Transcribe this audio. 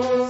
Oh.